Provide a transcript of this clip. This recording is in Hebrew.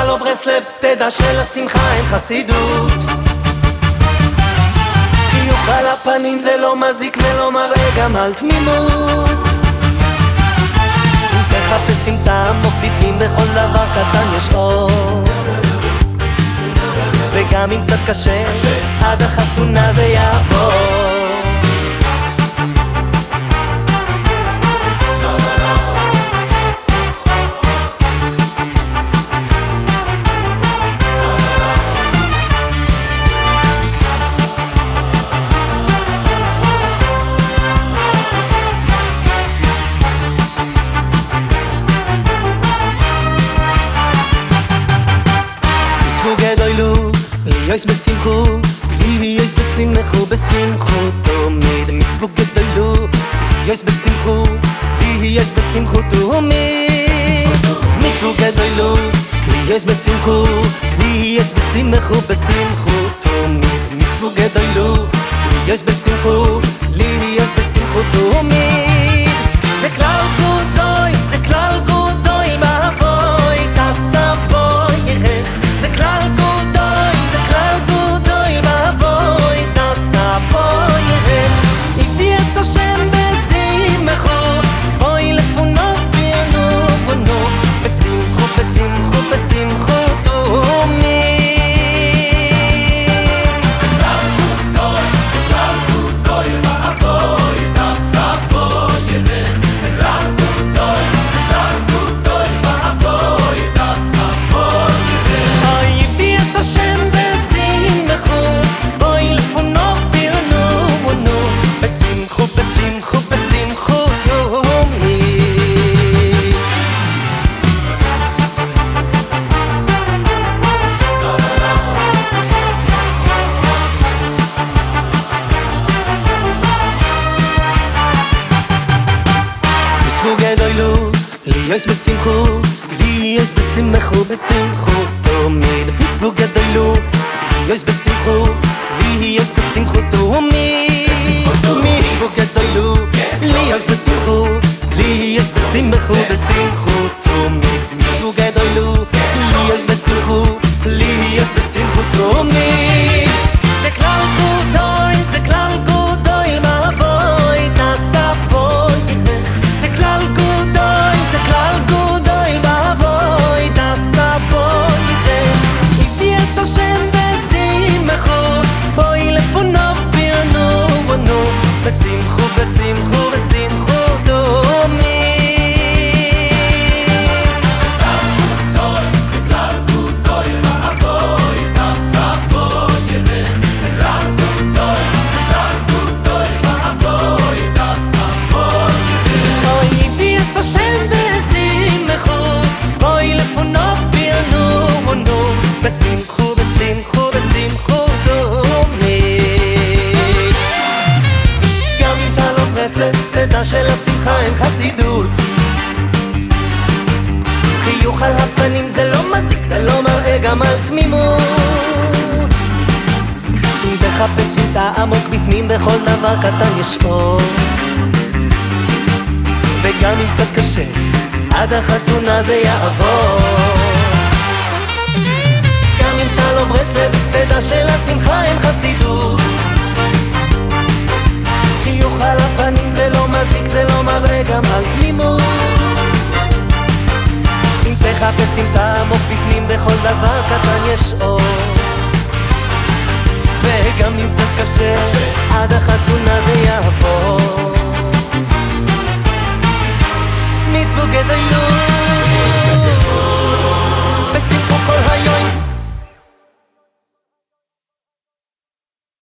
אתה לא ברסלב, תדע שלשמחה אין חסידות. חיוך על הפנים זה לא מזיק, זה לא מראה גם על תמימות. אם תחפש תמצא עמוק בפנים בכל דבר קטן יש אור. וגם אם קצת קשה, עד החתונה זה יעבור יויס בשמחו, יויס בשמחו, בשמחו תמיד מצוו גדולו, יויס בשמחו, יויס בשמחו תמיד מצוו גדולו, יויס בשמחו, יויס בשמחו, בשמחו תמיד מצוו גדולו, יויס יויס בשמחו, לי יויס בשמחו, בשמחו תמיד. מצוו גדלו יויס בשמחו, לי יויס בשמחו תמיד. מצוו גדלו לי יויס בשמחו, לי יויס בשמחו, בשמחו בשמחו, בשמחו, בשמחו דומי. sim אם אתה לא ברסלב, תדע שלשמחה אין חסידות. חיוך על הפנים זה לא מזיק, זה לא מראה גם על תמימות. אם תחפש תמצא עמוק בפנים בכל דבר קטן יש אור. וגם אם קצת קשה, עד החתונה זה יעבור. לא ברסלב, תדע שלשמחה אין חסידות גם על תמימות. אם תחפש תמצא עמוק בפנים בכל דבר קטן יש אור. וגם אם קצת קשה עד החתונה זה יעבור. מצוות גדלות